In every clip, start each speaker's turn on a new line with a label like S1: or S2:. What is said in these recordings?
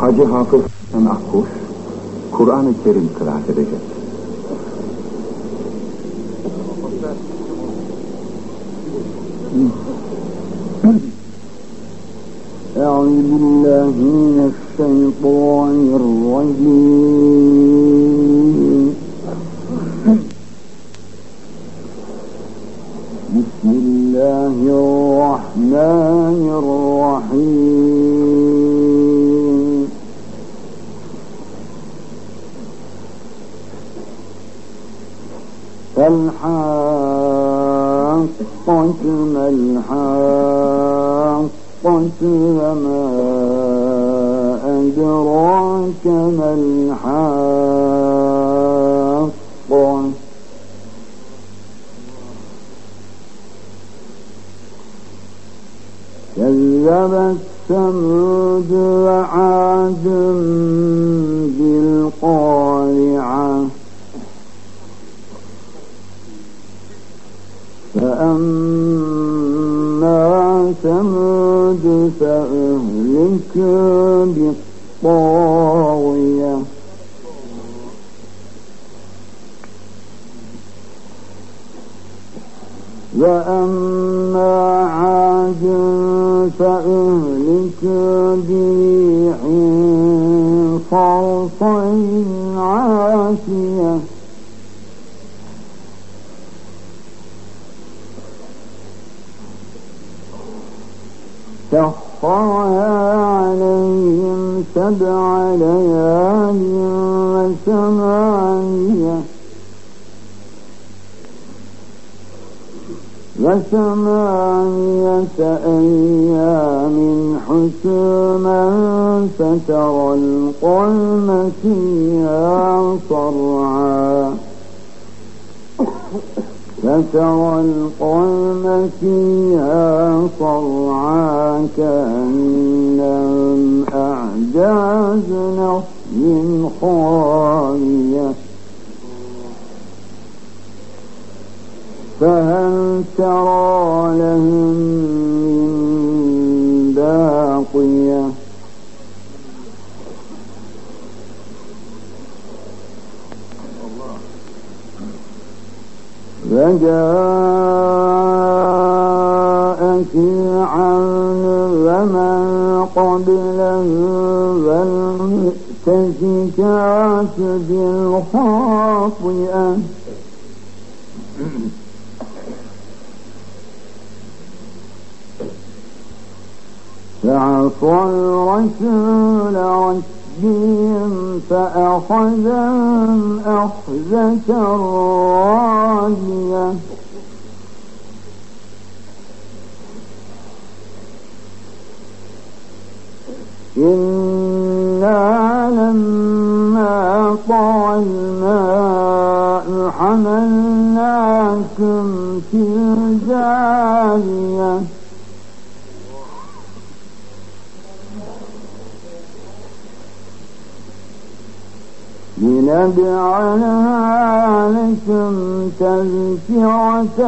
S1: Hacı Hafız Sen Akkuş, Kur'an-ı Kerim kıraat edecek.
S2: أعوذ بالله من الشيطان الرجيم بسم الله الرحمن الرحيم فالحاقة ما الحاقة وما أدراك ما الحاقة. كذبت فأما ثمود فأهلكوا بالطاغية. وأما عاد فأهلكوا بريح صرصر عاتية سبع ليال وثمانية وثمانية أيام حسوما فترى القوم فيها صرعا. فترى القوم فيها صرعا كأنهم أعجاز نخل خالية. فهل ترى لهم وجاء فرعون ومن قبله والمؤتفكات بالخاطئة. فعصى الرسول ربهم فأخذهم أخذة رادية إنا لما طغى الماء حملناكم في الجارية لنجعلها لكم تذكرة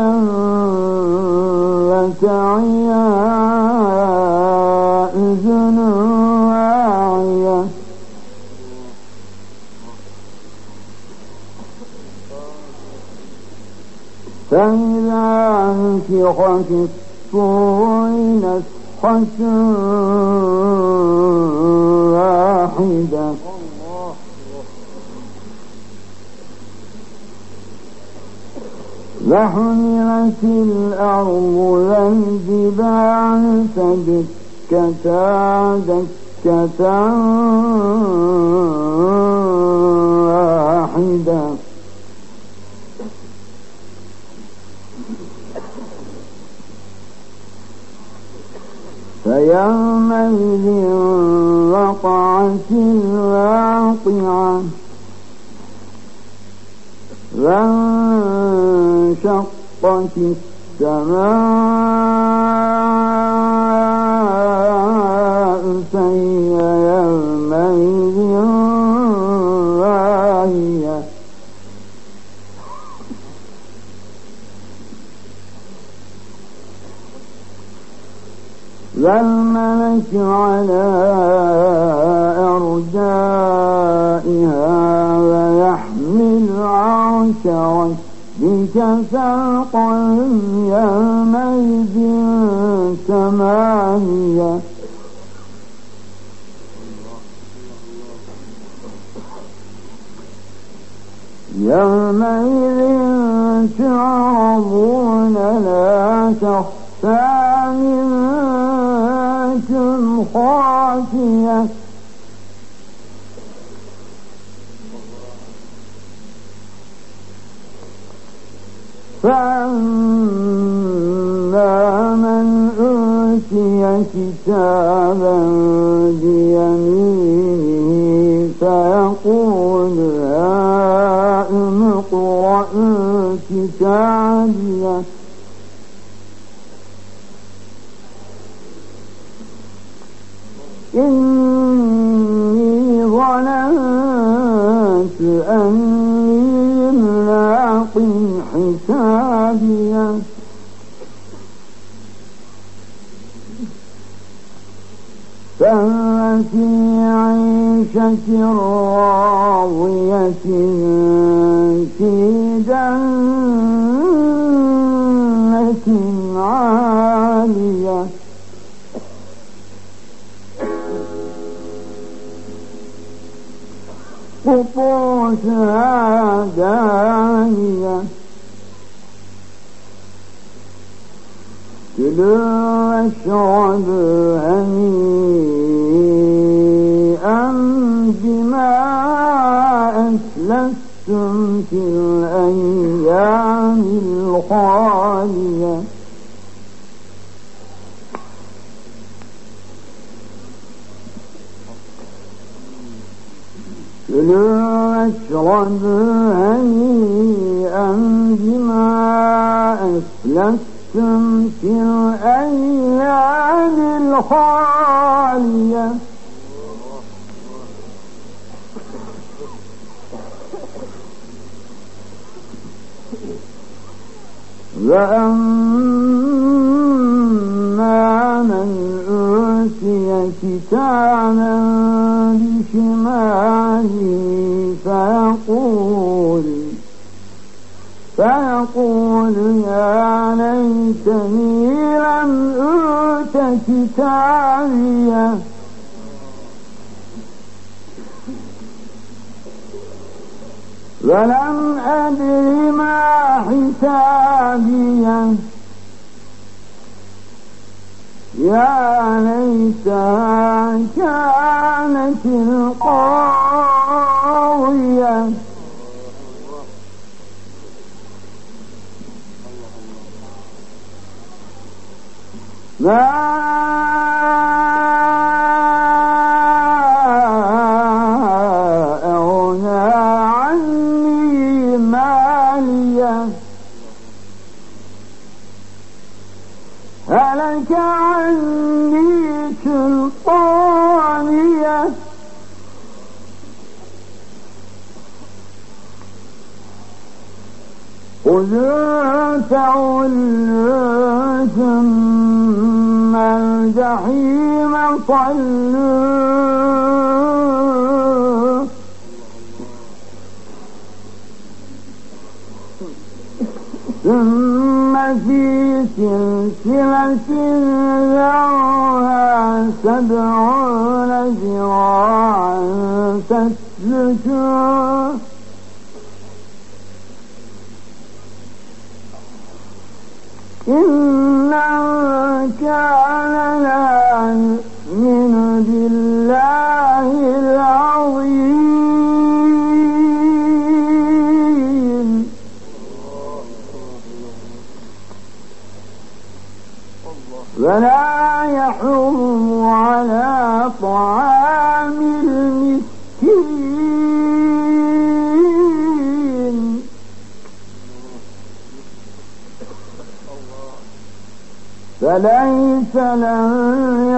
S2: وتعيها أذن واعية فإذا نفخ في الصور نفخة واحدة وحملت الأرض والجبال فدكتا دكة واحدة. فيومئذ وقعت الواقعة. شَقَّتِ السماء فهي يومئذ واهية والملك على أرجائها ويحمل عرش بك ساقا يومئذ كما هي يومئذ تعرضون لا تخفى منكم خاشيه فأما من أوتي كتابا بيمينه فيقول هائم اقرأ كتابيه إني ظننت أني ملاق فهو في عيشة راضية في جنة عالية. قطوفها دانية. واشربوا هنيئا بما أسلفتم أسلفتم في الأيام الخالية. وأما من أوتي كتابا بشماله فيقول فيقول يا ليتني لم أوت كتابيه ولم أدر ما حسابيه يا ليتها كانت القاوية. ما خذوا فغلوا ثم الجحيم صلوا ثم في سلسلة ذرها سبعون ذراعا فاسلكوه in فليس له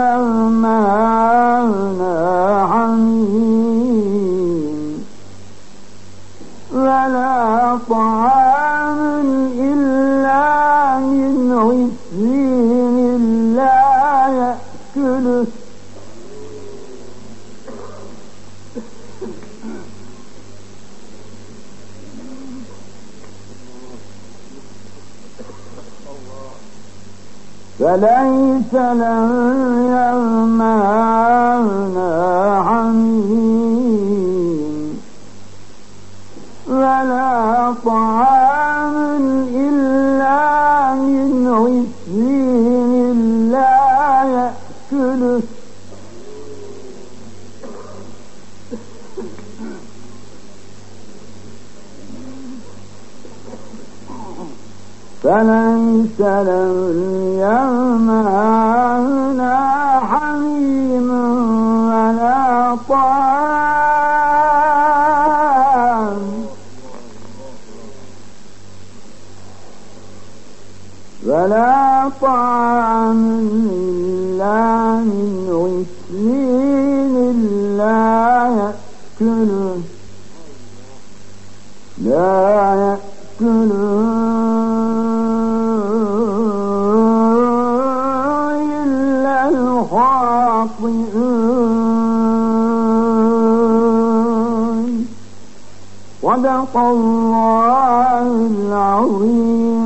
S2: يوم هاهنا حميم ولا طعام فليس لن عنا حميم. ولا طعام إلا فليس له اليوم حميم ولا طعام. ولا طعام إلا من غسلين لا يأكله. لا يأكله. صدق الله العظيم.